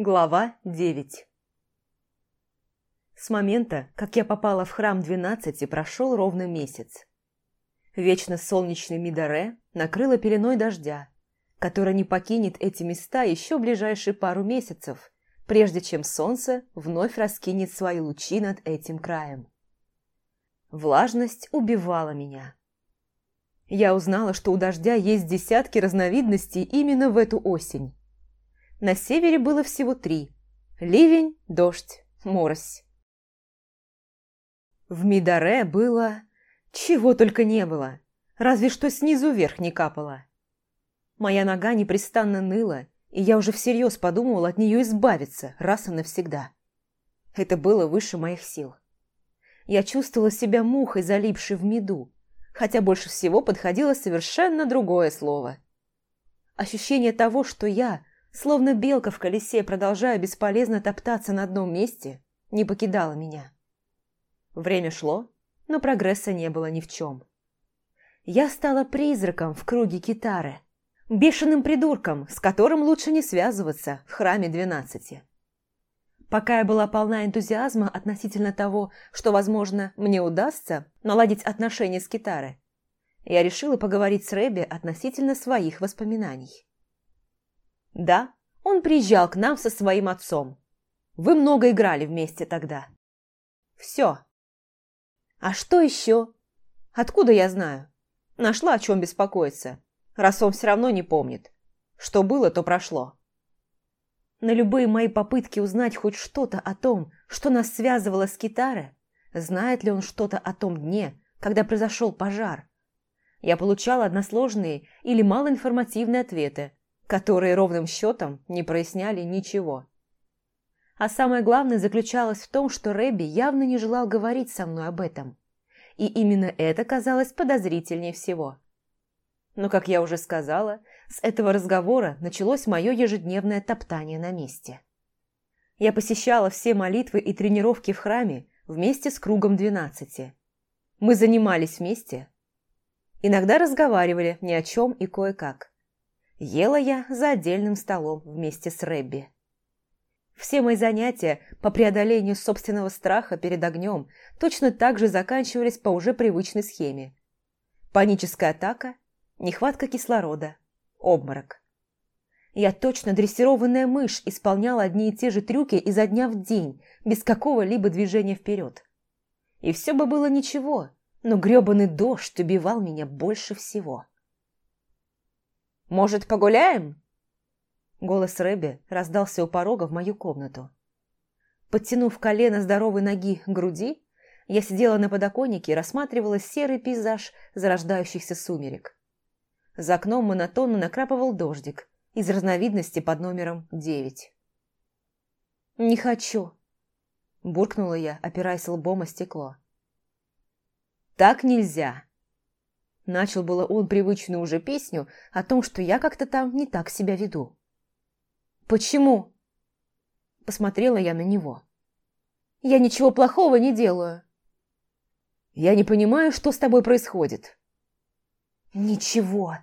Глава 9 С момента, как я попала в храм двенадцати, прошел ровно месяц. Вечно солнечный Мидаре накрыло пеленой дождя, который не покинет эти места еще ближайшие пару месяцев, прежде чем солнце вновь раскинет свои лучи над этим краем. Влажность убивала меня. Я узнала, что у дождя есть десятки разновидностей именно в эту осень. На севере было всего три – ливень, дождь, морось. В Мидаре было... чего только не было, разве что снизу вверх не капало. Моя нога непрестанно ныла, и я уже всерьез подумывала от нее избавиться раз и навсегда. Это было выше моих сил. Я чувствовала себя мухой, залипшей в меду, хотя больше всего подходило совершенно другое слово. Ощущение того, что я, словно белка в колесе, продолжая бесполезно топтаться на одном месте, не покидало меня. Время шло, но прогресса не было ни в чем. Я стала призраком в круге китары, бешеным придурком, с которым лучше не связываться в храме двенадцати. Пока я была полна энтузиазма относительно того, что, возможно, мне удастся наладить отношения с китарой, я решила поговорить с Рэбби относительно своих воспоминаний. Да, он приезжал к нам со своим отцом. Вы много играли вместе тогда. Все. А что еще? Откуда я знаю? Нашла о чем беспокоиться, раз он все равно не помнит. Что было, то прошло. На любые мои попытки узнать хоть что-то о том, что нас связывало с Китаре, знает ли он что-то о том дне, когда произошел пожар, я получала односложные или малоинформативные ответы, которые ровным счетом не проясняли ничего. А самое главное заключалось в том, что Рэбби явно не желал говорить со мной об этом. И именно это казалось подозрительнее всего. Но, как я уже сказала, с этого разговора началось мое ежедневное топтание на месте. Я посещала все молитвы и тренировки в храме вместе с кругом двенадцати. Мы занимались вместе. Иногда разговаривали ни о чем и кое-как. Ела я за отдельным столом вместе с Рэбби. Все мои занятия по преодолению собственного страха перед огнем точно так же заканчивались по уже привычной схеме. Паническая атака, нехватка кислорода, обморок. Я точно дрессированная мышь исполняла одни и те же трюки изо дня в день, без какого-либо движения вперед. И все бы было ничего, но грёбаный дождь убивал меня больше всего. «Может, погуляем?» Голос Рэбби раздался у порога в мою комнату. Подтянув колено здоровой ноги к груди, я сидела на подоконнике и рассматривала серый пейзаж зарождающихся сумерек. За окном монотонно накрапывал дождик из разновидности под номером девять. «Не хочу», – буркнула я, опираясь лбом о стекло. «Так нельзя», Начал было он привычную уже песню о том, что я как-то там не так себя веду. «Почему?» Посмотрела я на него. «Я ничего плохого не делаю». «Я не понимаю, что с тобой происходит». «Ничего.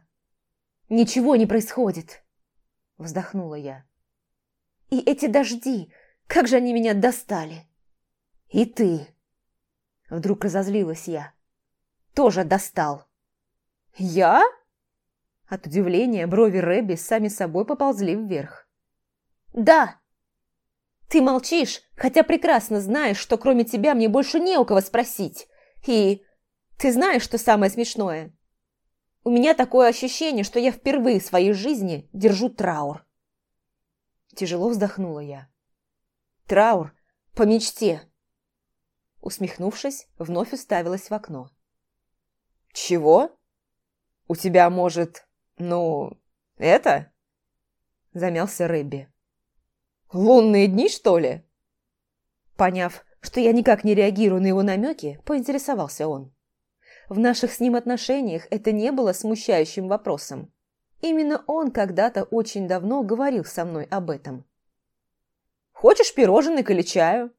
Ничего не происходит», вздохнула я. «И эти дожди, как же они меня достали!» «И ты!» Вдруг разозлилась я. «Тоже достал!» «Я?» От удивления брови Рэбби сами собой поползли вверх. «Да!» «Ты молчишь, хотя прекрасно знаешь, что кроме тебя мне больше не у кого спросить. И ты знаешь, что самое смешное? У меня такое ощущение, что я впервые в своей жизни держу траур». Тяжело вздохнула я. «Траур по мечте!» Усмехнувшись, вновь уставилась в окно. «Чего?» «У тебя, может, ну, это?» Замялся Рэбби. «Лунные дни, что ли?» Поняв, что я никак не реагирую на его намеки, поинтересовался он. В наших с ним отношениях это не было смущающим вопросом. Именно он когда-то очень давно говорил со мной об этом. «Хочешь пироженок или чаю?»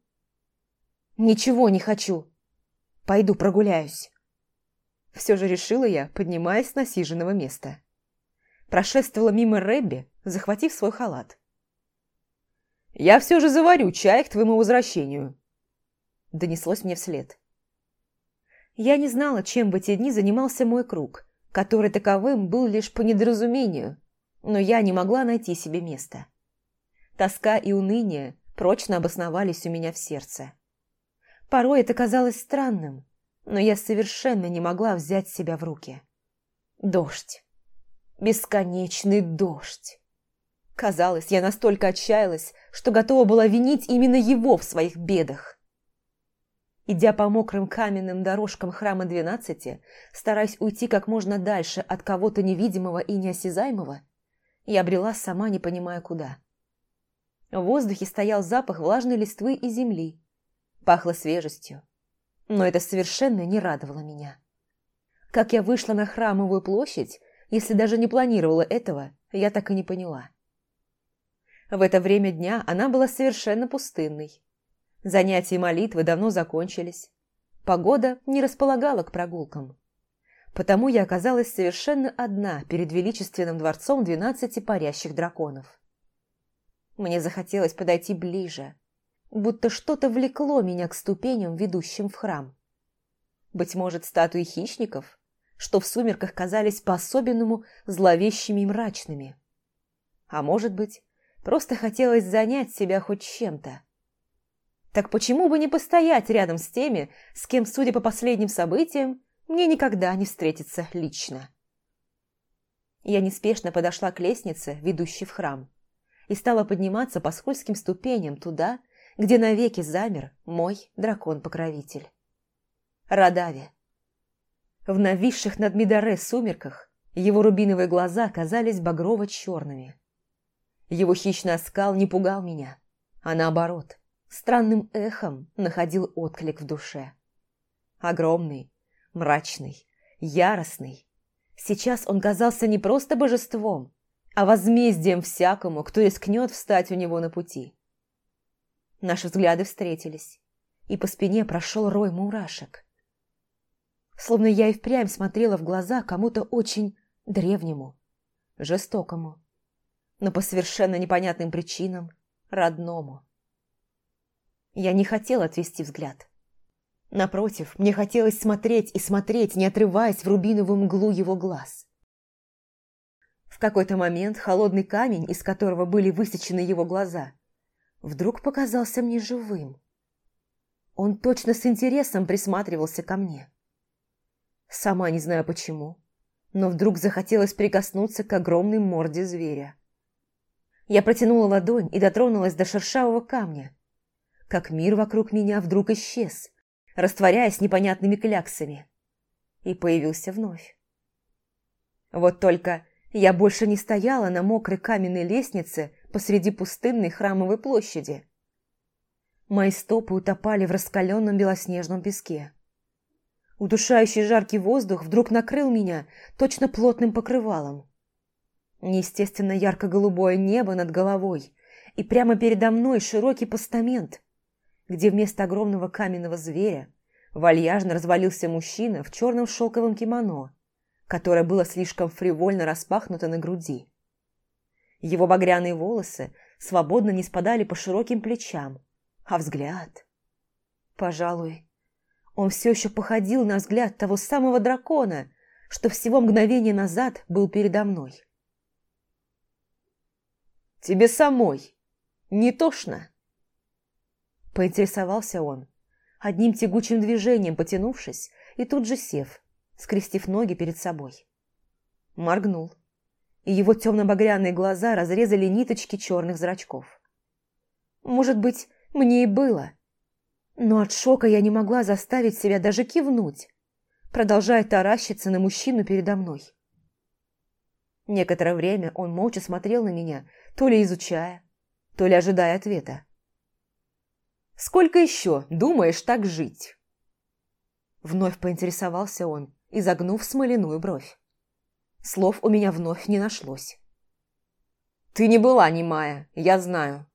«Ничего не хочу. Пойду прогуляюсь». Все же решила я, поднимаясь с насиженного места. Прошествовала мимо Рэбби, захватив свой халат. Я все же заварю чай к твоему возвращению. Донеслось мне вслед. Я не знала, чем в эти дни занимался мой круг, который таковым был лишь по недоразумению, но я не могла найти себе места. Тоска и уныние прочно обосновались у меня в сердце. Порой это казалось странным, но я совершенно не могла взять себя в руки. Дождь. Бесконечный дождь. Казалось, я настолько отчаялась, что готова была винить именно его в своих бедах. Идя по мокрым каменным дорожкам храма двенадцати, стараясь уйти как можно дальше от кого-то невидимого и неосязаемого, я брела сама, не понимая куда. В воздухе стоял запах влажной листвы и земли. Пахло свежестью. Но это совершенно не радовало меня. Как я вышла на храмовую площадь, если даже не планировала этого, я так и не поняла. В это время дня она была совершенно пустынной. Занятия и молитвы давно закончились. Погода не располагала к прогулкам. Потому я оказалась совершенно одна перед величественным дворцом двенадцати парящих драконов. Мне захотелось подойти ближе, будто что-то влекло меня к ступеням, ведущим в храм. Быть может, статуи хищников, что в сумерках казались по-особенному зловещими и мрачными. А может быть, Просто хотелось занять себя хоть чем-то. Так почему бы не постоять рядом с теми, с кем, судя по последним событиям, мне никогда не встретиться лично? Я неспешно подошла к лестнице, ведущей в храм, и стала подниматься по скользким ступеням туда, где навеки замер мой дракон-покровитель. Радави. В нависших над Мидаре сумерках его рубиновые глаза казались багрово-черными. Его хищный оскал не пугал меня, а наоборот, странным эхом находил отклик в душе. Огромный, мрачный, яростный. Сейчас он казался не просто божеством, а возмездием всякому, кто рискнет встать у него на пути. Наши взгляды встретились, и по спине прошел рой мурашек. Словно я и впрямь смотрела в глаза кому-то очень древнему, жестокому но по совершенно непонятным причинам родному. Я не хотела отвести взгляд. Напротив, мне хотелось смотреть и смотреть, не отрываясь в рубиновую мглу его глаз. В какой-то момент холодный камень, из которого были высечены его глаза, вдруг показался мне живым. Он точно с интересом присматривался ко мне. Сама не знаю почему, но вдруг захотелось прикоснуться к огромной морде зверя. Я протянула ладонь и дотронулась до шершавого камня. Как мир вокруг меня вдруг исчез, растворяясь непонятными кляксами. И появился вновь. Вот только я больше не стояла на мокрой каменной лестнице посреди пустынной храмовой площади. Мои стопы утопали в раскаленном белоснежном песке. Удушающий жаркий воздух вдруг накрыл меня точно плотным покрывалом. Неестественно ярко-голубое небо над головой, и прямо передо мной широкий постамент, где вместо огромного каменного зверя вальяжно развалился мужчина в черном шелковом кимоно, которое было слишком фривольно распахнуто на груди. Его багряные волосы свободно не спадали по широким плечам, а взгляд... Пожалуй, он все еще походил на взгляд того самого дракона, что всего мгновение назад был передо мной. Тебе самой не тошно?» Поинтересовался он, одним тягучим движением потянувшись и тут же сев, скрестив ноги перед собой. Моргнул, и его темно-багряные глаза разрезали ниточки черных зрачков. Может быть, мне и было, но от шока я не могла заставить себя даже кивнуть, продолжая таращиться на мужчину передо мной. Некоторое время он молча смотрел на меня, то ли изучая, то ли ожидая ответа. «Сколько еще думаешь так жить?» Вновь поинтересовался он, изогнув смоляную бровь. Слов у меня вновь не нашлось. «Ты не была немая, я знаю».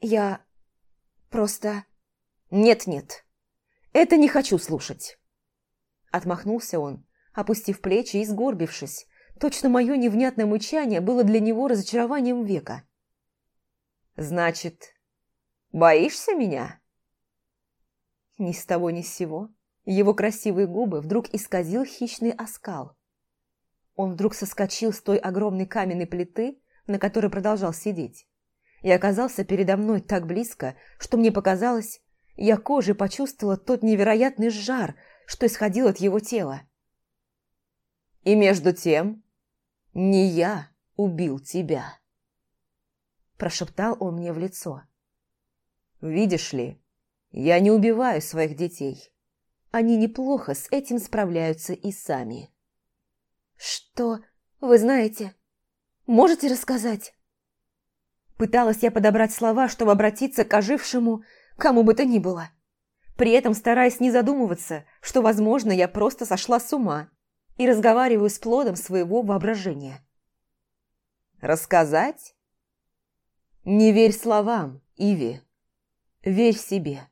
«Я... просто...» «Нет-нет, это не хочу слушать». Отмахнулся он, опустив плечи и сгорбившись, Точно мое невнятное мычание было для него разочарованием века. «Значит, боишься меня?» Ни с того ни с сего его красивые губы вдруг исказил хищный оскал. Он вдруг соскочил с той огромной каменной плиты, на которой продолжал сидеть, и оказался передо мной так близко, что мне показалось, я кожей почувствовала тот невероятный жар, что исходил от его тела. И между тем, не я убил тебя. Прошептал он мне в лицо. Видишь ли, я не убиваю своих детей. Они неплохо с этим справляются и сами. Что вы знаете? Можете рассказать? Пыталась я подобрать слова, чтобы обратиться к ожившему, кому бы то ни было. При этом стараясь не задумываться, что, возможно, я просто сошла с ума и разговариваю с плодом своего воображения. Рассказать? Не верь словам, Иви. Верь себе.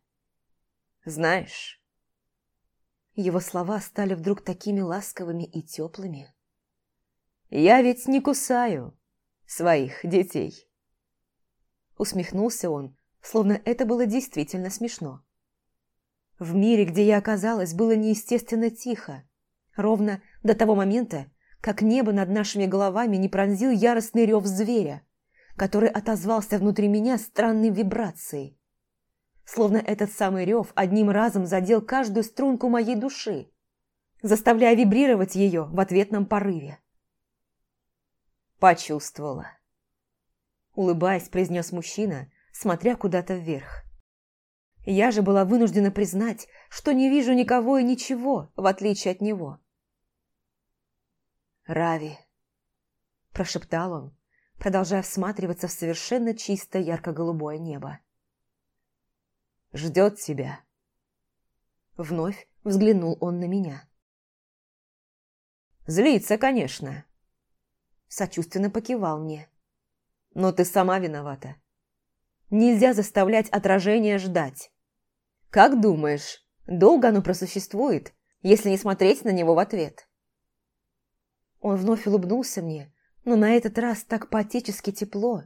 Знаешь, его слова стали вдруг такими ласковыми и теплыми. «Я ведь не кусаю своих детей!» Усмехнулся он, словно это было действительно смешно. В мире, где я оказалась, было неестественно тихо, ровно до того момента, как небо над нашими головами не пронзил яростный рев зверя, который отозвался внутри меня странной вибрацией. Словно этот самый рев одним разом задел каждую струнку моей души, заставляя вибрировать ее в ответном порыве. Почувствовала. Улыбаясь, произнес мужчина, смотря куда-то вверх. Я же была вынуждена признать, что не вижу никого и ничего, в отличие от него. «Рави», – прошептал он, продолжая всматриваться в совершенно чисто ярко-голубое небо. «Ждет тебя». Вновь взглянул он на меня. «Злится, конечно». Сочувственно покивал мне. «Но ты сама виновата. Нельзя заставлять отражение ждать. Как думаешь, долго оно просуществует, если не смотреть на него в ответ?» Он вновь улыбнулся мне, но на этот раз так поотечески тепло,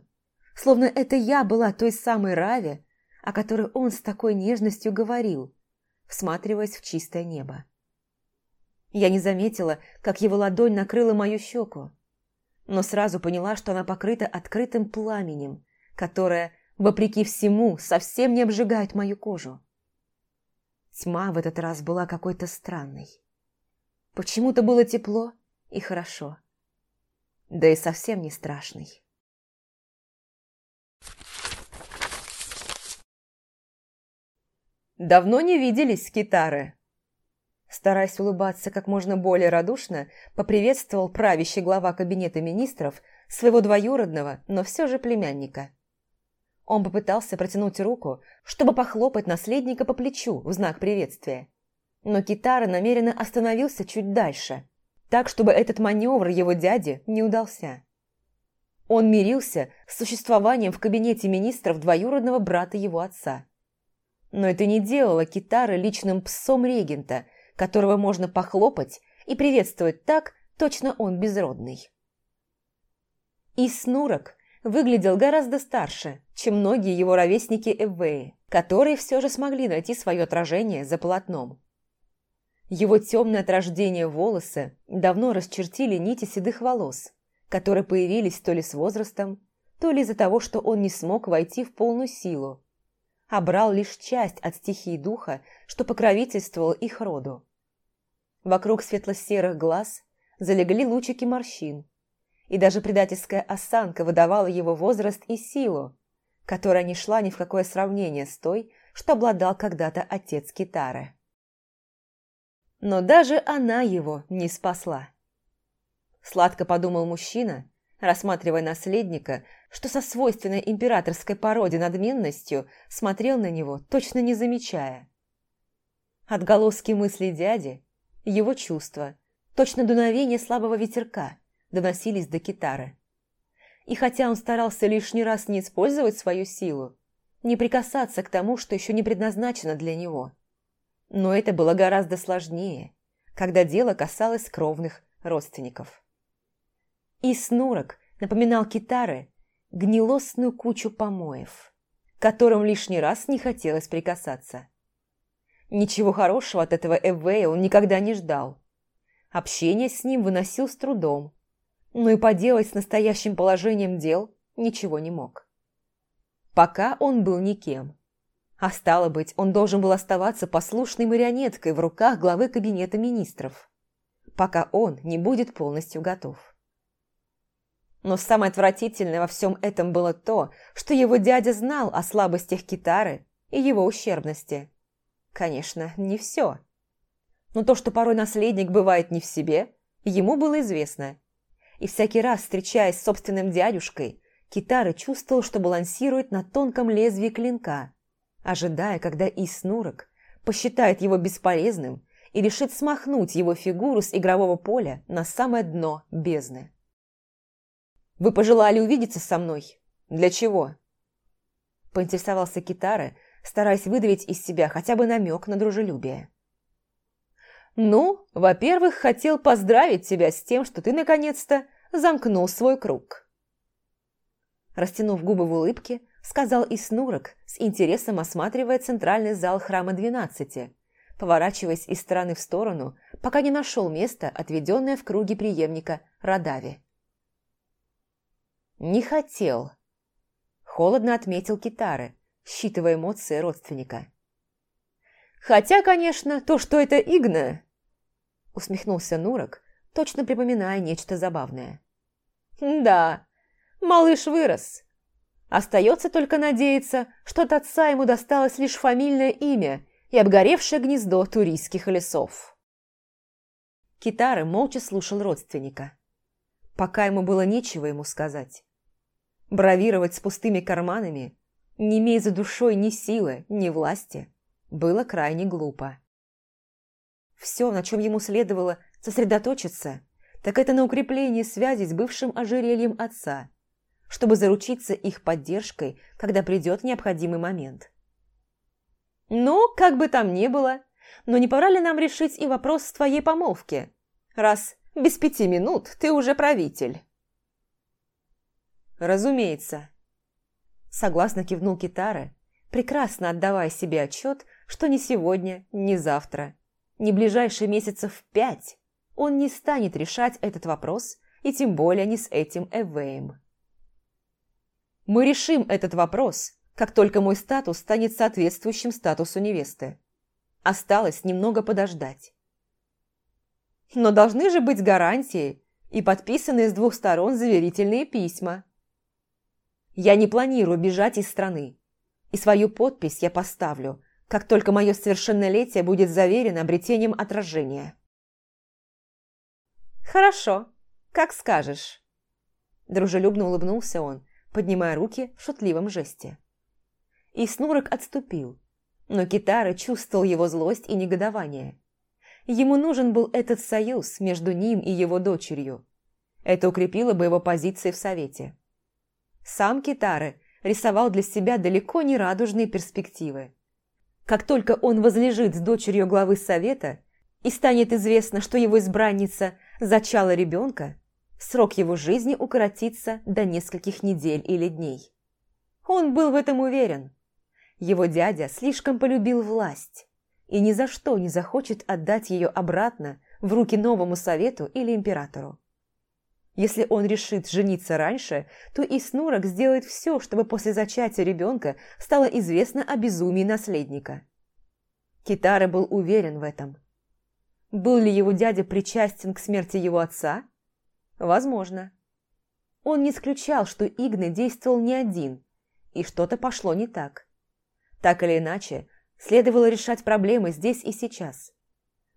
словно это я была той самой Раве, о которой он с такой нежностью говорил, всматриваясь в чистое небо. Я не заметила, как его ладонь накрыла мою щеку, но сразу поняла, что она покрыта открытым пламенем, которое, вопреки всему, совсем не обжигает мою кожу. Тьма в этот раз была какой-то странной. Почему-то было тепло, и хорошо. Да и совсем не страшный. «Давно не виделись, китары!» Стараясь улыбаться как можно более радушно, поприветствовал правящий глава кабинета министров своего двоюродного, но все же племянника. Он попытался протянуть руку, чтобы похлопать наследника по плечу в знак приветствия. Но Китара намеренно остановился чуть дальше, так, чтобы этот маневр его дяди не удался. Он мирился с существованием в кабинете министров двоюродного брата его отца. Но это не делало Китары личным псом регента, которого можно похлопать и приветствовать так, точно он безродный. И Снурок выглядел гораздо старше, чем многие его ровесники Эввеи, которые все же смогли найти свое отражение за полотном. Его темные от рождения волосы давно расчертили нити седых волос, которые появились то ли с возрастом, то ли из-за того, что он не смог войти в полную силу, а брал лишь часть от стихии духа, что покровительствовал их роду. Вокруг светло-серых глаз залегли лучики морщин, и даже предательская осанка выдавала его возраст и силу, которая не шла ни в какое сравнение с той, что обладал когда-то отец Китары. Но даже она его не спасла. Сладко подумал мужчина, рассматривая наследника, что со свойственной императорской породе надменностью смотрел на него, точно не замечая. Отголоски мыслей дяди, его чувства, точно дуновение слабого ветерка доносились до китары. И хотя он старался лишний раз не использовать свою силу, не прикасаться к тому, что еще не предназначено для него – но это было гораздо сложнее, когда дело касалось кровных родственников. И Снурок напоминал китары гнилостную кучу помоев, которым лишний раз не хотелось прикасаться. Ничего хорошего от этого Эвея он никогда не ждал. Общение с ним выносил с трудом, но и поделать с настоящим положением дел ничего не мог. Пока он был никем. А стало быть, он должен был оставаться послушной марионеткой в руках главы кабинета министров, пока он не будет полностью готов. Но самое отвратительное во всем этом было то, что его дядя знал о слабостях Китары и его ущербности. Конечно, не все. Но то, что порой наследник бывает не в себе, ему было известно. И всякий раз, встречаясь с собственным дядюшкой, Китара чувствовал, что балансирует на тонком лезвии клинка, ожидая, когда Иснурок посчитает его бесполезным и решит смахнуть его фигуру с игрового поля на самое дно бездны. «Вы пожелали увидеться со мной? Для чего?» Поинтересовался Китара, стараясь выдавить из себя хотя бы намек на дружелюбие. «Ну, во-первых, хотел поздравить тебя с тем, что ты наконец-то замкнул свой круг». Растянув губы в улыбке, сказал Иснурок, с интересом осматривая центральный зал храма двенадцати, поворачиваясь из стороны в сторону, пока не нашел место, отведенное в круге преемника Радави. «Не хотел», – холодно отметил Китары, считывая эмоции родственника. «Хотя, конечно, то, что это Игна...» – усмехнулся Нурок, точно припоминая нечто забавное. «Да, малыш вырос. Остается только надеяться, что от отца ему досталось лишь фамильное имя и обгоревшее гнездо туристских лесов». Китары молча слушал родственника. Пока ему было нечего ему сказать. Бравировать с пустыми карманами, не имея за душой ни силы, ни власти, было крайне глупо. Все, на чем ему следовало сосредоточиться, так это на укреплении связи с бывшим ожерельем отца, чтобы заручиться их поддержкой, когда придет необходимый момент. «Ну, как бы там ни было, но не пора ли нам решить и вопрос с твоей помолвки, раз без пяти минут ты уже правитель?» «Разумеется». Согласно кивнул Китара, прекрасно отдавая себе отчет, что ни сегодня, ни завтра, ни ближайшие месяцев пять он не станет решать этот вопрос, и тем более не с этим Эвеем. «Мы решим этот вопрос, как только мой статус станет соответствующим статусу невесты. Осталось немного подождать». «Но должны же быть гарантии и подписанные с двух сторон заверительные письма», я не планирую бежать из страны. И свою подпись я поставлю, как только мое совершеннолетие будет заверено обретением отражения. «Хорошо, как скажешь». Дружелюбно улыбнулся он, поднимая руки в шутливом жесте. И Снурок отступил, но Китара чувствовал его злость и негодование. Ему нужен был этот союз между ним и его дочерью. Это укрепило бы его позиции в Совете. Сам Китары рисовал для себя далеко не радужные перспективы. Как только он возлежит с дочерью главы совета и станет известно, что его избранница зачала ребенка, срок его жизни укоротится до нескольких недель или дней. Он был в этом уверен. Его дядя слишком полюбил власть и ни за что не захочет отдать ее обратно в руки новому совету или императору. Если он решит жениться раньше, то и Снурок сделает все, чтобы после зачатия ребенка стало известно о безумии наследника. Китара был уверен в этом. Был ли его дядя причастен к смерти его отца? Возможно. Он не исключал, что Игны действовал не один, и что-то пошло не так. Так или иначе, следовало решать проблемы здесь и сейчас.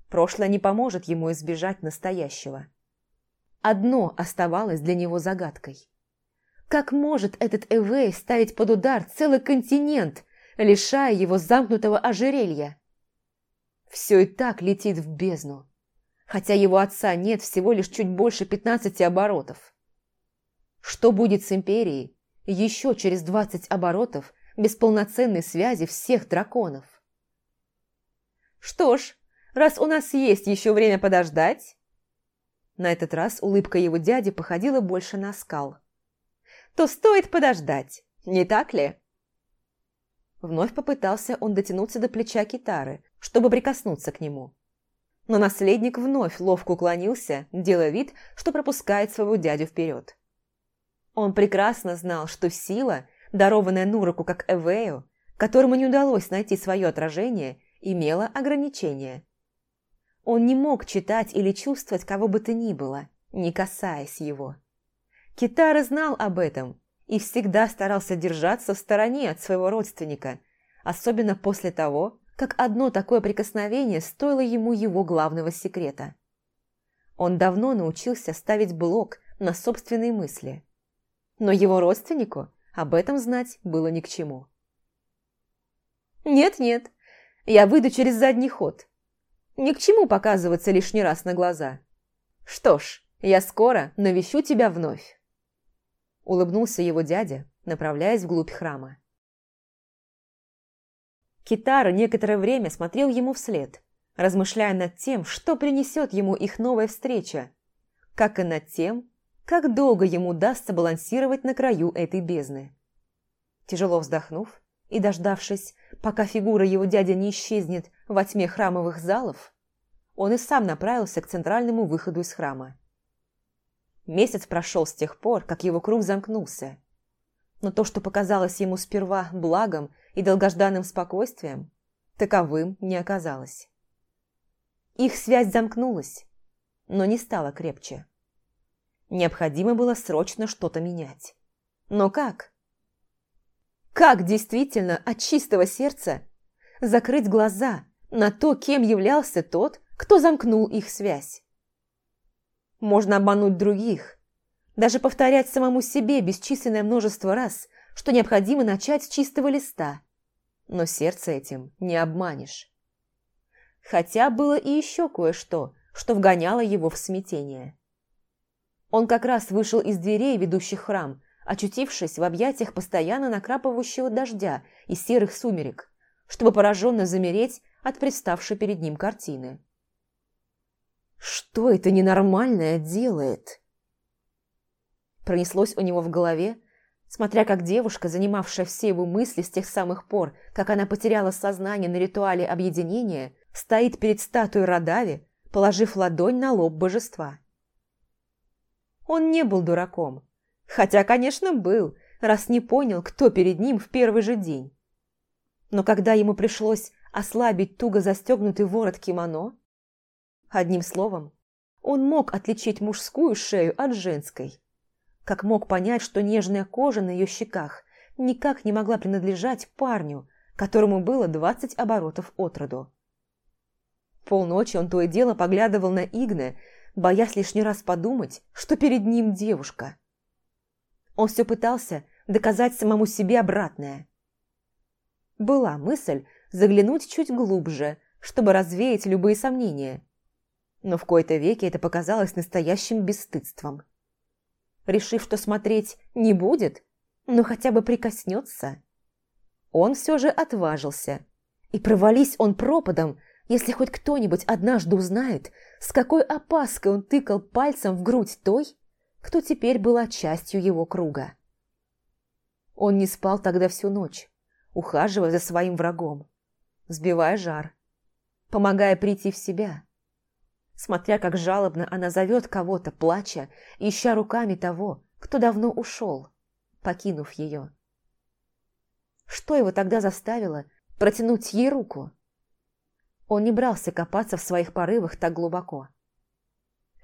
Прошлое не поможет ему избежать настоящего. Одно оставалось для него загадкой. Как может этот Эвей ставить под удар целый континент, лишая его замкнутого ожерелья? Все и так летит в бездну, хотя его отца нет всего лишь чуть больше пятнадцати оборотов. Что будет с Империей еще через двадцать оборотов без полноценной связи всех драконов? Что ж, раз у нас есть еще время подождать, на этот раз улыбка его дяди походила больше на скал. то стоит подождать, не так ли?» Вновь попытался он дотянуться до плеча китары, чтобы прикоснуться к нему. Но наследник вновь ловко уклонился, делая вид, что пропускает своего дядю вперед. Он прекрасно знал, что сила, дарованная Нуроку как Эвею, которому не удалось найти свое отражение, имела ограничения. Он не мог читать или чувствовать кого бы то ни было, не касаясь его. Китара знал об этом и всегда старался держаться в стороне от своего родственника, особенно после того, как одно такое прикосновение стоило ему его главного секрета. Он давно научился ставить блок на собственные мысли. Но его родственнику об этом знать было ни к чему. «Нет-нет, я выйду через задний ход. Ни к чему показываться лишний раз на глаза. Что ж, я скоро навещу тебя вновь». Улыбнулся его дядя, направляясь вглубь храма. Китара некоторое время смотрел ему вслед, размышляя над тем, что принесет ему их новая встреча, как и над тем, как долго ему удастся балансировать на краю этой бездны. Тяжело вздохнув и дождавшись, пока фигура его дяди не исчезнет во тьме храмовых залов, он и сам направился к центральному выходу из храма. Месяц прошел с тех пор, как его круг замкнулся. Но то, что показалось ему сперва благом и долгожданным спокойствием, таковым не оказалось. Их связь замкнулась, но не стала крепче. Необходимо было срочно что-то менять. Но как? Как действительно от чистого сердца закрыть глаза на то, кем являлся тот, кто замкнул их связь? Можно обмануть других. Даже повторять самому себе бесчисленное множество раз, что необходимо начать с чистого листа. Но сердце этим не обманешь. Хотя было и еще кое-что, что вгоняло его в смятение. Он как раз вышел из дверей, ведущих храм, очутившись в объятиях постоянно накрапывающего дождя и серых сумерек, чтобы пораженно замереть от представшей перед ним картины. Что это ненормальное делает? Пронеслось у него в голове, смотря как девушка, занимавшая все его мысли с тех самых пор, как она потеряла сознание на ритуале объединения, стоит перед статуей Радави, положив ладонь на лоб божества. Он не был дураком, хотя, конечно, был, раз не понял, кто перед ним в первый же день. Но когда ему пришлось ослабить туго застегнутый ворот кимоно, Одним словом, он мог отличить мужскую шею от женской. Как мог понять, что нежная кожа на ее щеках никак не могла принадлежать парню, которому было двадцать оборотов от роду. Полночи он то и дело поглядывал на Игне, боясь лишний раз подумать, что перед ним девушка. Он все пытался доказать самому себе обратное. Была мысль заглянуть чуть глубже, чтобы развеять любые сомнения но в кои-то веки это показалось настоящим бесстыдством. Решив, что смотреть не будет, но хотя бы прикоснется, он все же отважился. И провались он пропадом, если хоть кто-нибудь однажды узнает, с какой опаской он тыкал пальцем в грудь той, кто теперь была частью его круга. Он не спал тогда всю ночь, ухаживая за своим врагом, сбивая жар, помогая прийти в себя – смотря как жалобно она зовет кого-то, плача, ища руками того, кто давно ушел, покинув ее. Что его тогда заставило протянуть ей руку? Он не брался копаться в своих порывах так глубоко.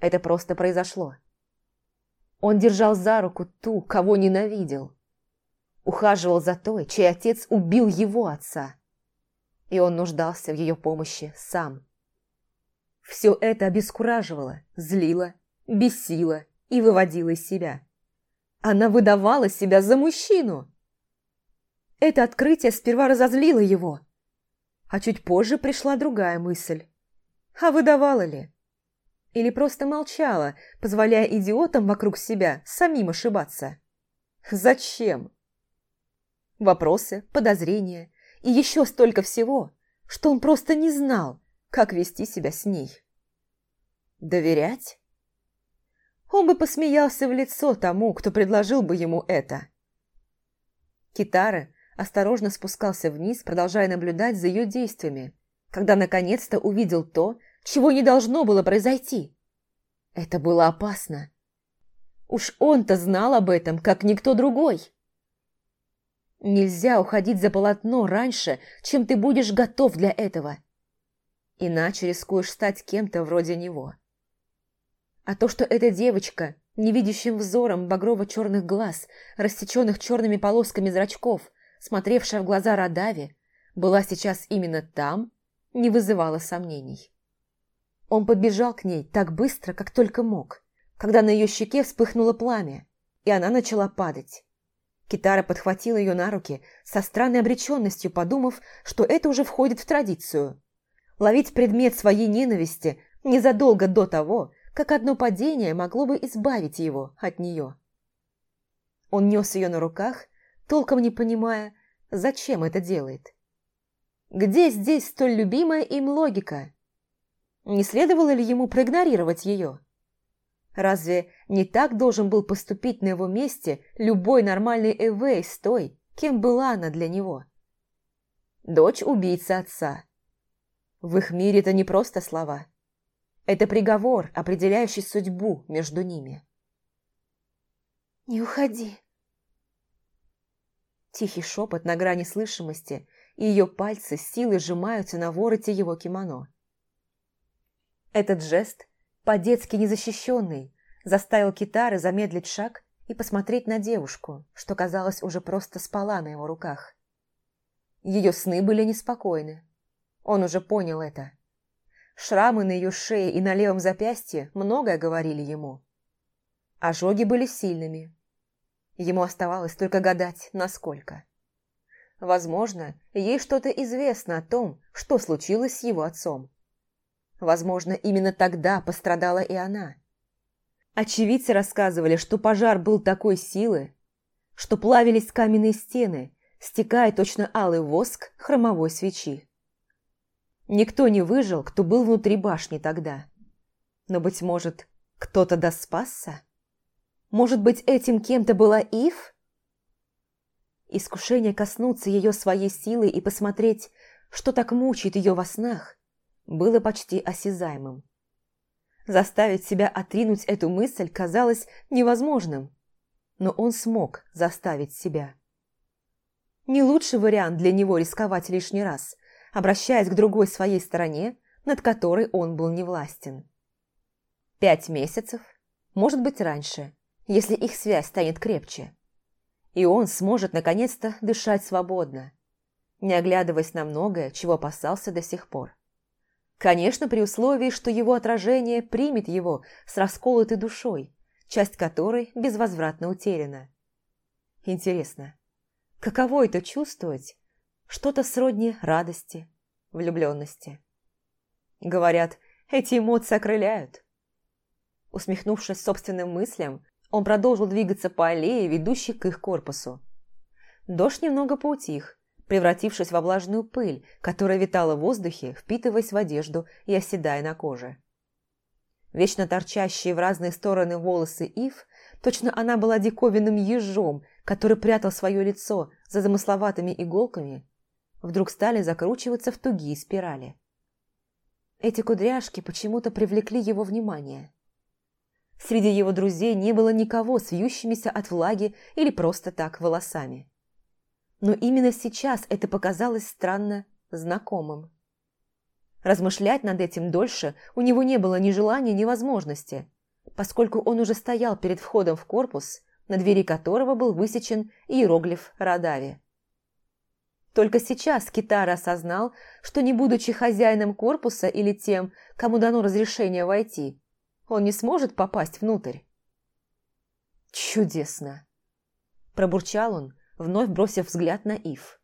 Это просто произошло. Он держал за руку ту, кого ненавидел. Ухаживал за той, чей отец убил его отца. И он нуждался в ее помощи сам. Все это обескураживало, злило, бесило и выводило из себя. Она выдавала себя за мужчину. Это открытие сперва разозлило его, а чуть позже пришла другая мысль. А выдавала ли? Или просто молчала, позволяя идиотам вокруг себя самим ошибаться? Зачем? Вопросы, подозрения и еще столько всего, что он просто не знал, как вести себя с ней. Доверять? он бы посмеялся в лицо тому, кто предложил бы ему это. Китара осторожно спускался вниз, продолжая наблюдать за ее действиями, когда наконец-то увидел то, чего не должно было произойти. Это было опасно. Уж он-то знал об этом, как никто другой. Нельзя уходить за полотно раньше, чем ты будешь готов для этого. Иначе рискуешь стать кем-то вроде него. А то, что эта девочка, невидящим взором багрово-черных глаз, рассеченных черными полосками зрачков, смотревшая в глаза Радави, была сейчас именно там, не вызывало сомнений. Он подбежал к ней так быстро, как только мог, когда на ее щеке вспыхнуло пламя, и она начала падать. Китара подхватила ее на руки со странной обреченностью, подумав, что это уже входит в традицию. Ловить предмет своей ненависти незадолго до того, как одно падение могло бы избавить его от нее. Он нес ее на руках, толком не понимая, зачем это делает. Где здесь столь любимая им логика? Не следовало ли ему проигнорировать ее? Разве не так должен был поступить на его месте любой нормальный Эвей с той, кем была она для него? Дочь убийцы отца. В их мире это не просто слова. Это приговор, определяющий судьбу между ними. «Не уходи!» Тихий шепот на грани слышимости, и ее пальцы с силой сжимаются на вороте его кимоно. Этот жест по-детски незащищенный, заставил Китары замедлить шаг и посмотреть на девушку, что, казалось, уже просто спала на его руках. Ее сны были неспокойны. Он уже понял это. Шрамы на ее шее и на левом запястье многое говорили ему. Ожоги были сильными. Ему оставалось только гадать, насколько. Возможно, ей что-то известно о том, что случилось с его отцом. Возможно, именно тогда пострадала и она. Очевидцы рассказывали, что пожар был такой силы, что плавились каменные стены, стекая точно алый воск хромовой свечи. Никто не выжил, кто был внутри башни тогда. Но, быть может, кто-то да спасся? Может быть, этим кем-то была Ив? Искушение коснуться ее своей силой и посмотреть, что так мучает ее во снах, было почти осязаемым. Заставить себя отринуть эту мысль казалось невозможным, но он смог заставить себя. Не лучший вариант для него рисковать лишний раз, обращаясь к другой своей стороне, над которой он был невластен. Пять месяцев, может быть раньше, если их связь станет крепче. И он сможет наконец-то дышать свободно, не оглядываясь на многое, чего опасался до сих пор. Конечно, при условии, что его отражение примет его с расколотой душой, часть которой безвозвратно утеряна. Интересно, каково это чувствовать? Что-то сродни радости, влюбленности. Говорят, эти эмоции окрыляют. Усмехнувшись собственным мыслям, он продолжил двигаться по аллее, ведущей к их корпусу. Дождь немного поутих, превратившись во влажную пыль, которая витала в воздухе, впитываясь в одежду и оседая на коже. Вечно торчащие в разные стороны волосы Ив, точно она была диковинным ежом, который прятал свое лицо за замысловатыми иголками, вдруг стали закручиваться в тугие спирали. Эти кудряшки почему-то привлекли его внимание. Среди его друзей не было никого с вьющимися от влаги или просто так волосами но именно сейчас это показалось странно знакомым. Размышлять над этим дольше у него не было ни желания, ни возможности, поскольку он уже стоял перед входом в корпус, на двери которого был высечен иероглиф Радави. Только сейчас Китара осознал, что не будучи хозяином корпуса или тем, кому дано разрешение войти, он не сможет попасть внутрь. «Чудесно!» – пробурчал он, вновь бросив взгляд на Ив.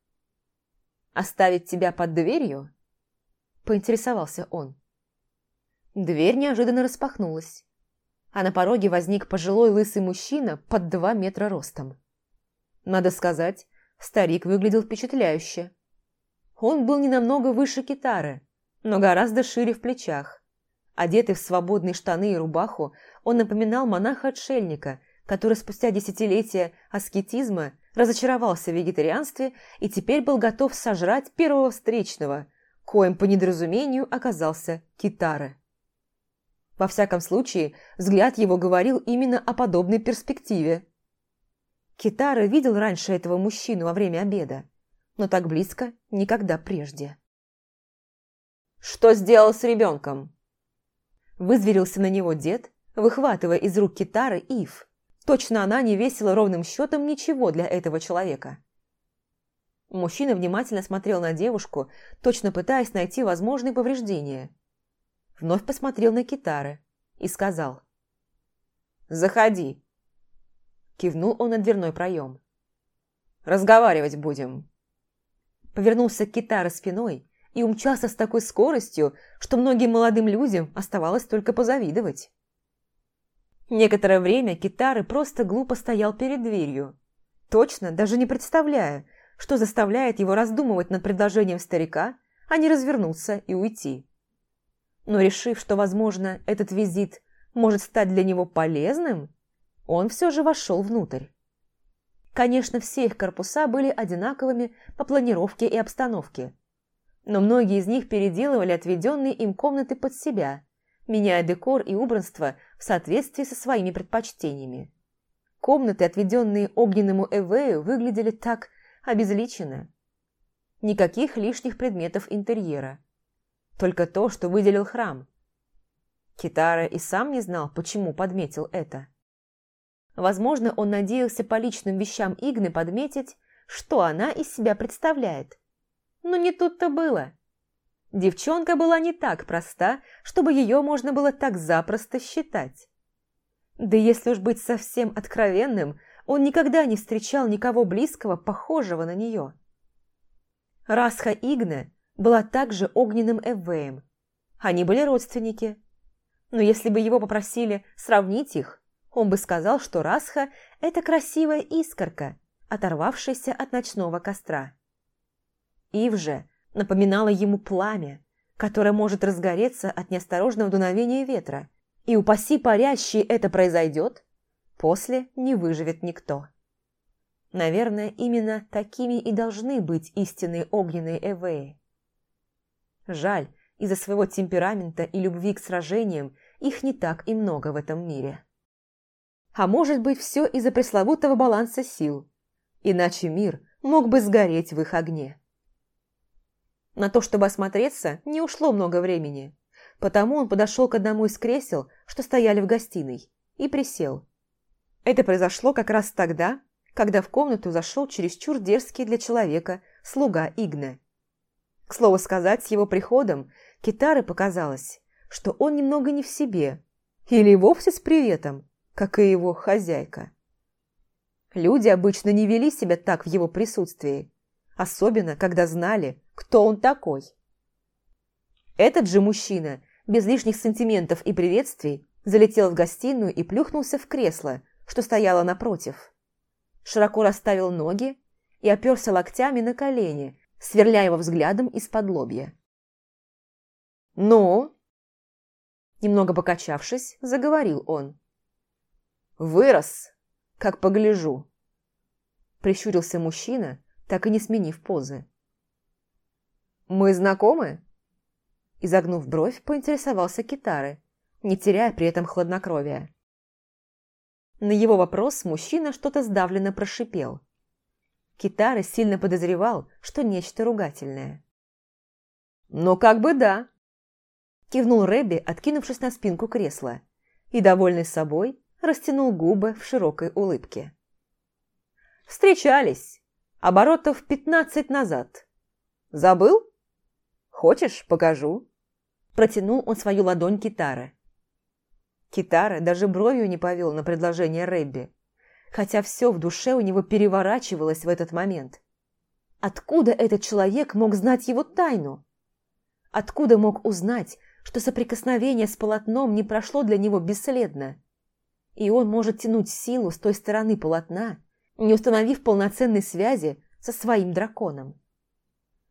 «Оставить тебя под дверью?» – поинтересовался он. Дверь неожиданно распахнулась, а на пороге возник пожилой лысый мужчина под два метра ростом. Надо сказать, старик выглядел впечатляюще. Он был не намного выше китары, но гораздо шире в плечах, Одетый в свободные штаны и рубаху, он напоминал монаха-отшельника, который спустя десятилетия аскетизма разочаровался в вегетарианстве и теперь был готов сожрать первого встречного, коим по недоразумению оказался Китара. Во всяком случае, взгляд его говорил именно о подобной перспективе. Китара видел раньше этого мужчину во время обеда, но так близко никогда прежде. «Что сделал с ребенком?» Вызверился на него дед, выхватывая из рук Китары Ив. Точно она не весила ровным счетом ничего для этого человека. Мужчина внимательно смотрел на девушку, точно пытаясь найти возможные повреждения. Вновь посмотрел на Китары и сказал. «Заходи». Кивнул он на дверной проем. «Разговаривать будем». Повернулся к Китаре спиной и умчался с такой скоростью, что многим молодым людям оставалось только позавидовать. Некоторое время Китары просто глупо стоял перед дверью, точно даже не представляя, что заставляет его раздумывать над предложением старика, а не развернуться и уйти. Но решив, что, возможно, этот визит может стать для него полезным, он все же вошел внутрь. Конечно, все их корпуса были одинаковыми по планировке и обстановке, но многие из них переделывали отведенные им комнаты под себя, меняя декор и убранство в соответствии со своими предпочтениями. Комнаты, отведенные огненному Эвею, выглядели так обезличенно. Никаких лишних предметов интерьера. Только то, что выделил храм. Китара и сам не знал, почему подметил это. Возможно, он надеялся по личным вещам Игны подметить, что она из себя представляет – но не тут-то было. Девчонка была не так проста, чтобы ее можно было так запросто считать. Да если уж быть совсем откровенным, он никогда не встречал никого близкого, похожего на нее. Расха Игне была также огненным Эвеем. Они были родственники. Но если бы его попросили сравнить их, он бы сказал, что Расха – это красивая искорка, оторвавшаяся от ночного костра. Ив же напоминала ему пламя, которое может разгореться от неосторожного дуновения ветра, и упаси парящий это произойдет, после не выживет никто. Наверное, именно такими и должны быть истинные огненные эвеи. Жаль, из-за своего темперамента и любви к сражениям их не так и много в этом мире. А может быть, все из-за пресловутого баланса сил, иначе мир мог бы сгореть в их огне. На то, чтобы осмотреться, не ушло много времени. Потому он подошел к одному из кресел, что стояли в гостиной, и присел. Это произошло как раз тогда, когда в комнату зашел чересчур дерзкий для человека слуга Игна. К слову сказать, с его приходом Китары показалось, что он немного не в себе, или вовсе с приветом, как и его хозяйка. Люди обычно не вели себя так в его присутствии, особенно когда знали, кто он такой. Этот же мужчина, без лишних сантиментов и приветствий, залетел в гостиную и плюхнулся в кресло, что стояло напротив. Широко расставил ноги и оперся локтями на колени, сверляя его взглядом из-под лобья. «Ну?» Немного покачавшись, заговорил он. «Вырос, как погляжу!» Прищурился мужчина, так и не сменив позы. «Мы знакомы?» Изогнув бровь, поинтересовался Китары, не теряя при этом хладнокровия. На его вопрос мужчина что-то сдавленно прошипел. Китары сильно подозревал, что нечто ругательное. «Ну, как бы да!» Кивнул Рэбби, откинувшись на спинку кресла, и, довольный собой, растянул губы в широкой улыбке. «Встречались! Оборотов пятнадцать назад. Забыл?» Хочешь, покажу?» Протянул он свою ладонь Китара. Китара даже бровью не повел на предложение Рэбби, хотя все в душе у него переворачивалось в этот момент. Откуда этот человек мог знать его тайну? Откуда мог узнать, что соприкосновение с полотном не прошло для него бесследно? И он может тянуть силу с той стороны полотна, не установив полноценной связи со своим драконом.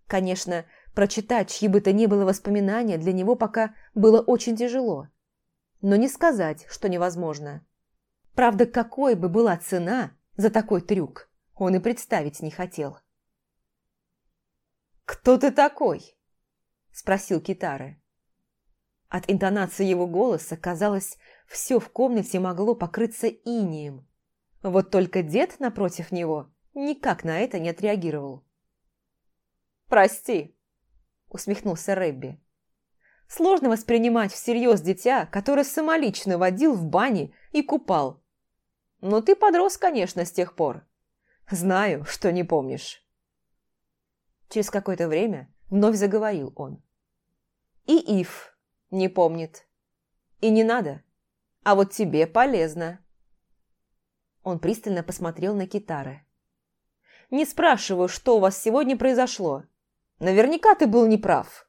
Конечно, Прочитать чьи бы то ни было воспоминания для него пока было очень тяжело. Но не сказать, что невозможно. Правда, какой бы была цена за такой трюк, он и представить не хотел. «Кто ты такой?» – спросил Китары. От интонации его голоса, казалось, все в комнате могло покрыться инием. Вот только дед напротив него никак на это не отреагировал. «Прости», – усмехнулся Рэбби. «Сложно воспринимать всерьез дитя, которое самолично водил в бане и купал. Но ты подрос, конечно, с тех пор. Знаю, что не помнишь». Через какое-то время вновь заговорил он. «И Ив не помнит. И не надо. А вот тебе полезно». Он пристально посмотрел на Китары. «Не спрашиваю, что у вас сегодня произошло. Наверняка ты был неправ».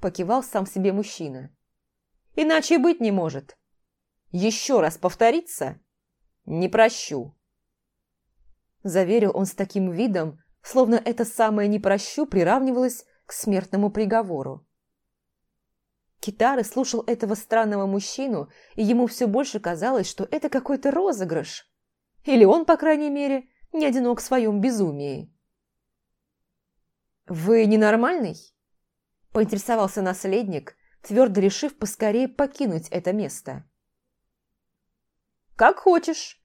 Покивал сам себе мужчина. «Иначе быть не может. Еще раз повториться? Не прощу». Заверил он с таким видом, словно это самое «не прощу» приравнивалось к смертному приговору. Китары слушал этого странного мужчину, и ему все больше казалось, что это какой-то розыгрыш. Или он, по крайней мере, не одинок в своем безумии. «Вы ненормальный?» – поинтересовался наследник, твердо решив поскорее покинуть это место. «Как хочешь!»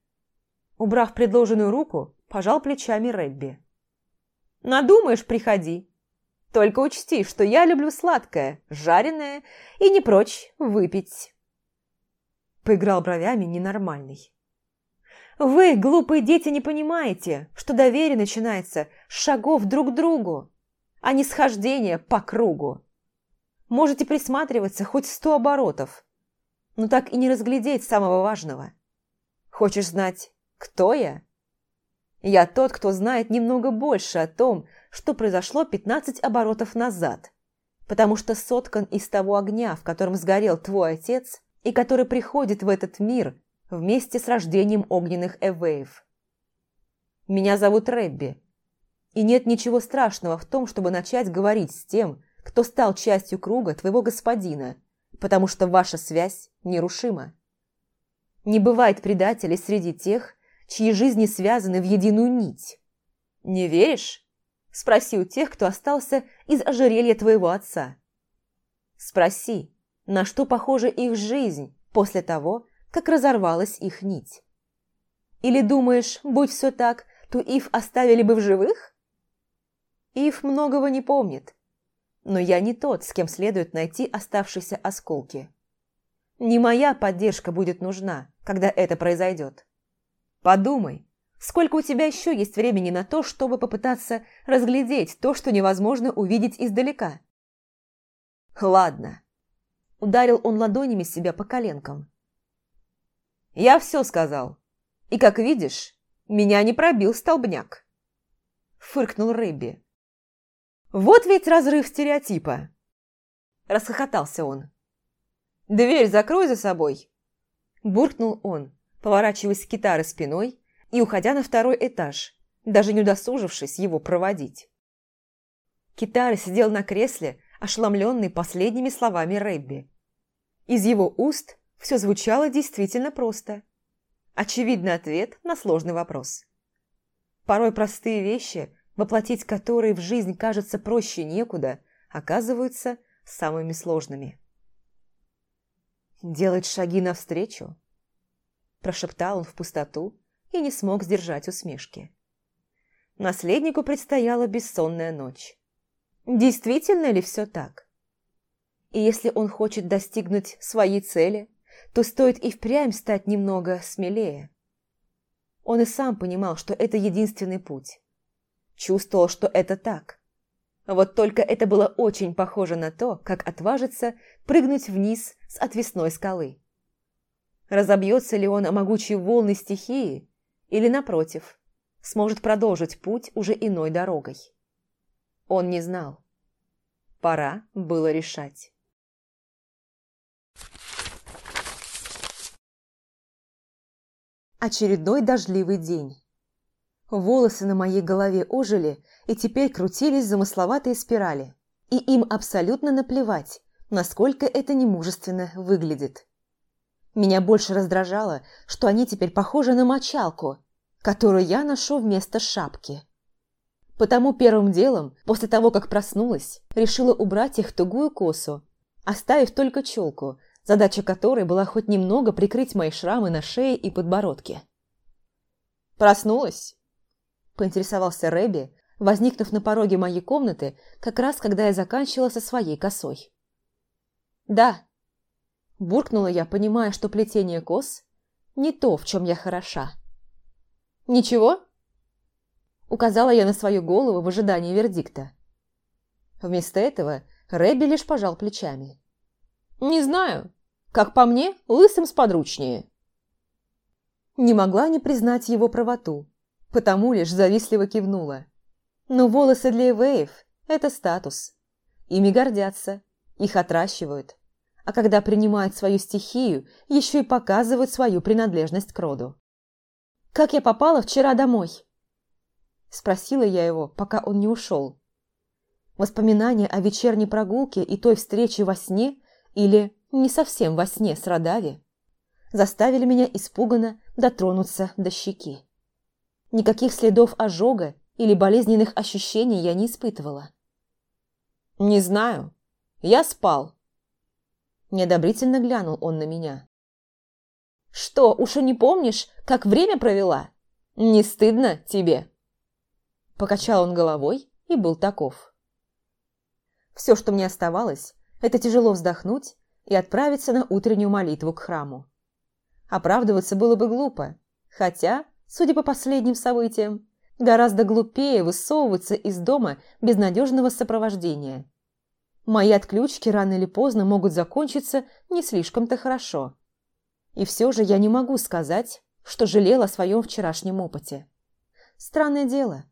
Убрав предложенную руку, пожал плечами Рэбби. «Надумаешь, приходи. Только учти, что я люблю сладкое, жареное и не прочь выпить. Поиграл бровями ненормальный. Вы, глупые дети, не понимаете, что доверие начинается с шагов друг к другу, а не схождения по кругу. Можете присматриваться хоть сто оборотов, но так и не разглядеть самого важного. Хочешь знать, кто я? Я тот, кто знает немного больше о том, что произошло 15 оборотов назад, потому что соткан из того огня, в котором сгорел твой отец, и который приходит в этот мир вместе с рождением огненных эвеев. Меня зовут Рэбби, и нет ничего страшного в том, чтобы начать говорить с тем, кто стал частью круга твоего господина, потому что ваша связь нерушима. Не бывает предателей среди тех, чьи жизни связаны в единую нить. Не веришь? Спроси у тех, кто остался из ожерелья твоего отца. Спроси, на что похожа их жизнь после того, как разорвалась их нить. Или думаешь, будь все так, то Ив оставили бы в живых? Ив многого не помнит, но я не тот, с кем следует найти оставшиеся осколки. Не моя поддержка будет нужна, когда это произойдет. Подумай, Сколько у тебя еще есть времени на то, чтобы попытаться разглядеть то, что невозможно увидеть издалека? Ладно. Ударил он ладонями себя по коленкам. Я все сказал. И, как видишь, меня не пробил столбняк. Фыркнул Рэбби. Вот ведь разрыв стереотипа. Расхохотался он. Дверь закрой за собой. Буркнул он, поворачиваясь к гитаре спиной и уходя на второй этаж, даже не удосужившись его проводить. Китара сидел на кресле, ошеломленный последними словами Рэбби. Из его уст все звучало действительно просто. Очевидный ответ на сложный вопрос. Порой простые вещи, воплотить которые в жизнь кажется проще некуда, оказываются самыми сложными. «Делать шаги навстречу?» Прошептал он в пустоту, и не смог сдержать усмешки. Наследнику предстояла бессонная ночь. Действительно ли все так? И если он хочет достигнуть своей цели, то стоит и впрямь стать немного смелее. Он и сам понимал, что это единственный путь. Чувствовал, что это так. Вот только это было очень похоже на то, как отважиться прыгнуть вниз с отвесной скалы. Разобьется ли он о могучие волны стихии, или, напротив, сможет продолжить путь уже иной дорогой. Он не знал. Пора было решать. Очередной дождливый день. Волосы на моей голове ожили и теперь крутились замысловатые спирали. И им абсолютно наплевать, насколько это немужественно выглядит. Меня больше раздражало, что они теперь похожи на мочалку, которую я ношу вместо шапки. Потому первым делом, после того, как проснулась, решила убрать их тугую косу, оставив только челку, задача которой была хоть немного прикрыть мои шрамы на шее и подбородке. «Проснулась?» – поинтересовался Рэби, возникнув на пороге моей комнаты, как раз когда я заканчивала со своей косой. «Да», – буркнула я, понимая, что плетение кос – не то, в чем я хороша. «Ничего?» Указала я на свою голову в ожидании вердикта. Вместо этого Рэбби лишь пожал плечами. «Не знаю. Как по мне, лысым сподручнее». Не могла не признать его правоту, потому лишь завистливо кивнула. Но волосы для эвеев – это статус. Ими гордятся, их отращивают. А когда принимают свою стихию, еще и показывают свою принадлежность к роду. «Как я попала вчера домой?» Спросила я его, пока он не ушел. Воспоминания о вечерней прогулке и той встрече во сне или не совсем во сне с Радави заставили меня испуганно дотронуться до щеки. Никаких следов ожога или болезненных ощущений я не испытывала. «Не знаю. Я спал». Неодобрительно глянул он на меня. «Что, уж и не помнишь, как время провела? Не стыдно тебе?» Покачал он головой и был таков. Все, что мне оставалось, это тяжело вздохнуть и отправиться на утреннюю молитву к храму. Оправдываться было бы глупо, хотя, судя по последним событиям, гораздо глупее высовываться из дома без надежного сопровождения. Мои отключки рано или поздно могут закончиться не слишком-то хорошо. И все же я не могу сказать, что жалела о своем вчерашнем опыте. Странное дело,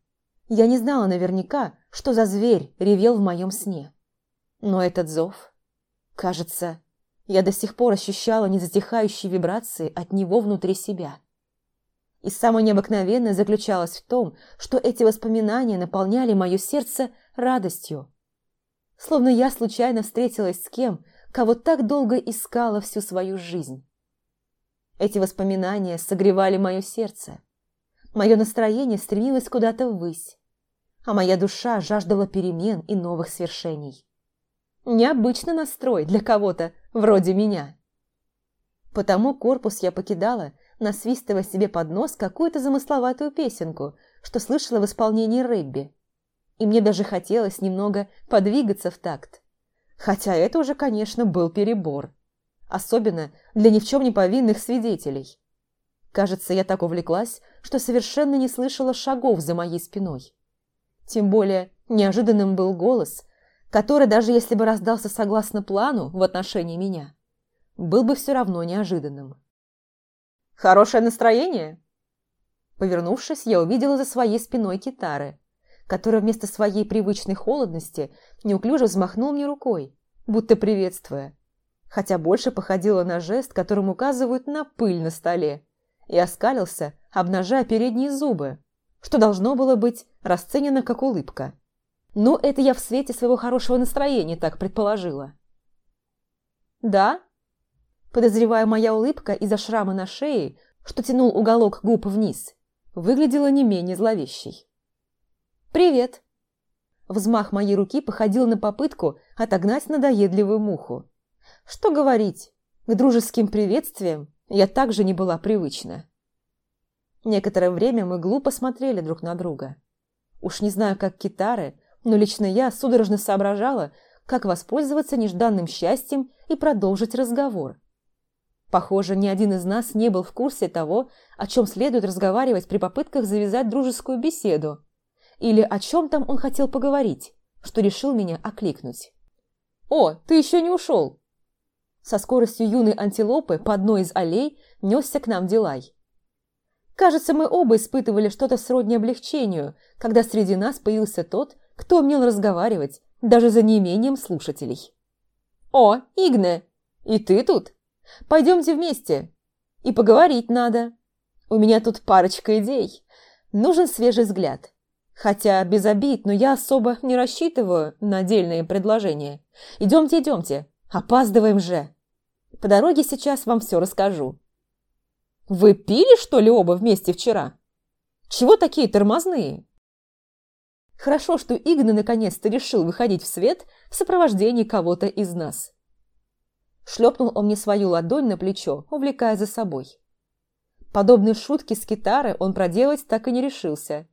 я не знала наверняка, что за зверь ревел в моем сне. Но этот зов... Кажется, я до сих пор ощущала незатихающие вибрации от него внутри себя. И самое необыкновенное заключалось в том, что эти воспоминания наполняли мое сердце радостью. Словно я случайно встретилась с кем, кого так долго искала всю свою жизнь. Эти воспоминания согревали мое сердце. Мое настроение стремилось куда-то ввысь, а моя душа жаждала перемен и новых свершений. Необычный настрой для кого-то вроде меня. Потому корпус я покидала, насвистывая себе под нос какую-то замысловатую песенку, что слышала в исполнении Рэбби. И мне даже хотелось немного подвигаться в такт. Хотя это уже, конечно, был перебор. Особенно для ни в чем не повинных свидетелей. Кажется, я так увлеклась, что совершенно не слышала шагов за моей спиной. Тем более неожиданным был голос, который, даже если бы раздался согласно плану в отношении меня, был бы все равно неожиданным. «Хорошее настроение?» Повернувшись, я увидела за своей спиной китары, который вместо своей привычной холодности неуклюже взмахнул мне рукой, будто приветствуя, хотя больше походило на жест, которым указывают на пыль на столе, и оскалился, обнажая передние зубы, что должно было быть расценено как улыбка. Но это я в свете своего хорошего настроения так предположила. «Да?» Подозревая моя улыбка из-за шрама на шее, что тянул уголок губ вниз, выглядела не менее зловещей. «Привет!» Взмах моей руки походил на попытку отогнать надоедливую муху. Что говорить, к дружеским приветствиям я также не была привычна. Некоторое время мы глупо смотрели друг на друга. Уж не знаю, как китары, но лично я судорожно соображала, как воспользоваться нежданным счастьем и продолжить разговор. Похоже, ни один из нас не был в курсе того, о чем следует разговаривать при попытках завязать дружескую беседу, или о чем там он хотел поговорить, что решил меня окликнуть. «О, ты еще не ушел!» Со скоростью юной антилопы по одной из аллей несся к нам Дилай. Кажется, мы оба испытывали что-то сродни облегчению, когда среди нас появился тот, кто умел разговаривать, даже за неимением слушателей. «О, Игне, и ты тут? Пойдемте вместе. И поговорить надо. У меня тут парочка идей. Нужен свежий взгляд. Хотя без обид, но я особо не рассчитываю на отдельные предложения. Идемте, идемте, опаздываем же. По дороге сейчас вам все расскажу. Вы пили, что ли, оба вместе вчера? Чего такие тормозные? Хорошо, что Игна наконец-то решил выходить в свет в сопровождении кого-то из нас. Шлепнул он мне свою ладонь на плечо, увлекая за собой. Подобные шутки с китары он проделать так и не решился.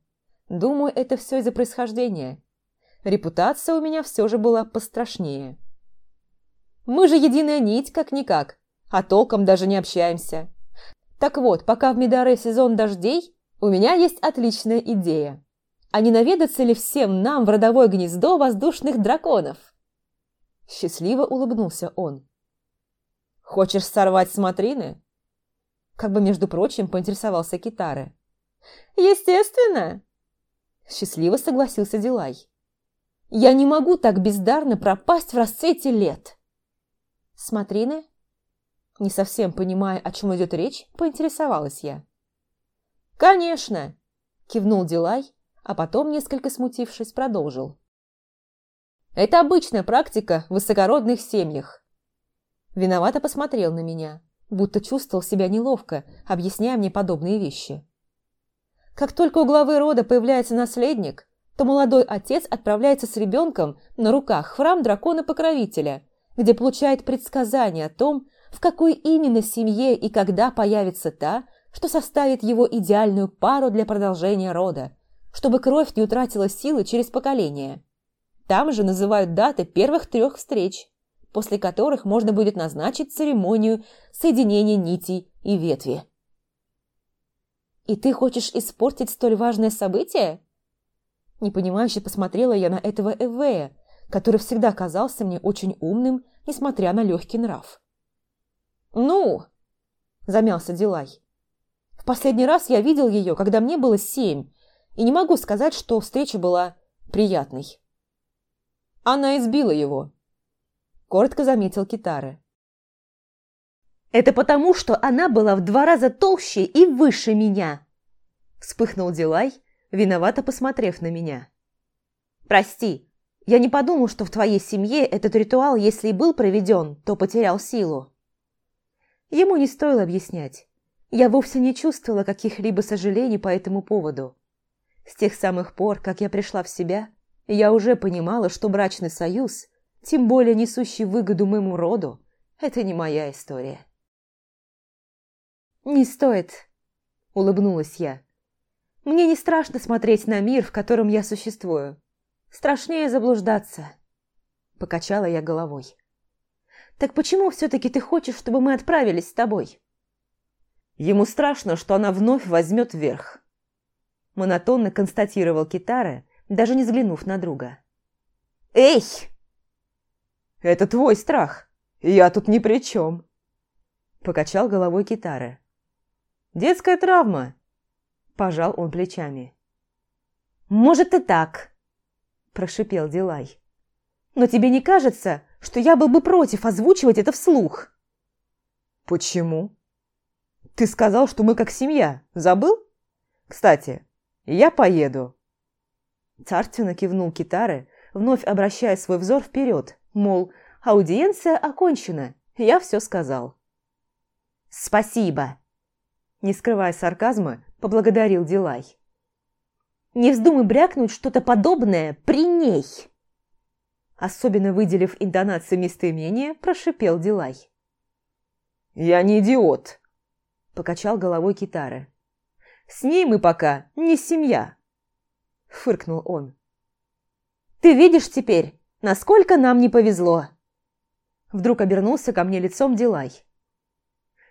Думаю, это все из-за происхождения. Репутация у меня все же была пострашнее. Мы же единая нить, как-никак, а толком даже не общаемся. Так вот, пока в Медаре сезон дождей, у меня есть отличная идея. А не наведаться ли всем нам в родовое гнездо воздушных драконов? Счастливо улыбнулся он. Хочешь сорвать смотрины? Как бы, между прочим, поинтересовался Китары. Естественно! Счастливо согласился Дилай. Я не могу так бездарно пропасть в расцвете лет. Смотрины? Не совсем понимая, о чем идет речь, поинтересовалась я. «Конечно!» – кивнул Дилай, а потом, несколько смутившись, продолжил. «Это обычная практика в высокородных семьях». Виновато посмотрел на меня, будто чувствовал себя неловко, объясняя мне подобные вещи. Как только у главы рода появляется наследник, то молодой отец отправляется с ребенком на руках в храм дракона-покровителя, где получает предсказание о том, в какой именно семье и когда появится та, что составит его идеальную пару для продолжения рода, чтобы кровь не утратила силы через поколение. Там же называют даты первых трех встреч, после которых можно будет назначить церемонию соединения нитей и ветви. «И ты хочешь испортить столь важное событие?» Непонимающе посмотрела я на этого Эвея, который всегда казался мне очень умным, несмотря на легкий нрав. «Ну!» – замялся Дилай. «В последний раз я видел ее, когда мне было семь, и не могу сказать, что встреча была приятной. Она избила его. Коротко заметил Китары. «Это потому, что она была в два раза толще и выше меня!» Вспыхнул Дилай, виновато посмотрев на меня. «Прости, я не подумал, что в твоей семье этот ритуал, если и был проведен, то потерял силу». Ему не стоило объяснять. Я вовсе не чувствовала каких-либо сожалений по этому поводу. С тех самых пор, как я пришла в себя, я уже понимала, что брачный союз, тем более несущий выгоду моему роду, это не моя история. «Не стоит», – улыбнулась я. «Мне не страшно смотреть на мир, в котором я существую. Страшнее заблуждаться», – покачала я головой. «Так почему все-таки ты хочешь, чтобы мы отправились с тобой?» Ему страшно, что она вновь возьмет верх монотонно констатировал Китара, даже не взглянув на друга. «Эй!» «Это твой страх. Я тут ни при чем!» Покачал головой Китара. «Детская травма!» Пожал он плечами. «Может и так!» Прошипел Дилай. «Но тебе не кажется, что я был бы против озвучивать это вслух?» «Почему?» «Ты сказал, что мы как семья. Забыл? Кстати, я поеду». Царственно кивнул Китары, вновь обращая свой взор вперед, мол, аудиенция окончена, я все сказал. «Спасибо!» Не скрывая сарказма, поблагодарил Дилай. «Не вздумай брякнуть что-то подобное при ней!» Особенно выделив интонацию местоимения, прошипел Дилай. «Я не идиот!» – покачал головой Китары. С ней мы пока не семья», – фыркнул он. «Ты видишь теперь, насколько нам не повезло?» Вдруг обернулся ко мне лицом Дилай.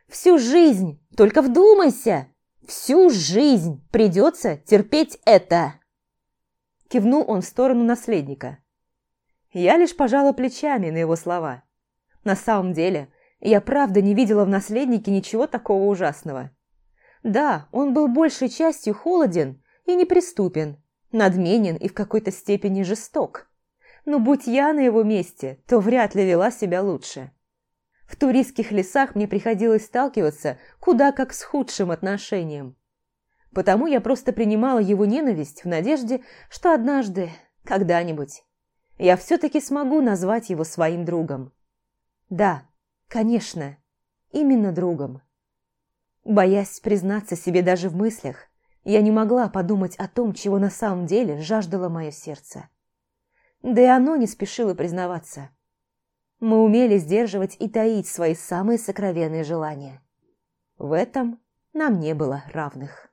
«Всю жизнь, только вдумайся, всю жизнь придется терпеть это!» Кивнул он в сторону наследника. Я лишь пожала плечами на его слова. На самом деле, я правда не видела в наследнике ничего такого ужасного. Да, он был большей частью холоден и неприступен, надменен и в какой-то степени жесток. Но будь я на его месте, то вряд ли вела себя лучше. В туристских лесах мне приходилось сталкиваться куда как с худшим отношением. Потому я просто принимала его ненависть в надежде, что однажды, когда-нибудь, я все-таки смогу назвать его своим другом. Да, конечно, именно другом. Боясь признаться себе даже в мыслях, я не могла подумать о том, чего на самом деле жаждало мое сердце. Да и оно не спешило признаваться. Мы умели сдерживать и таить свои самые сокровенные желания. В этом нам не было равных.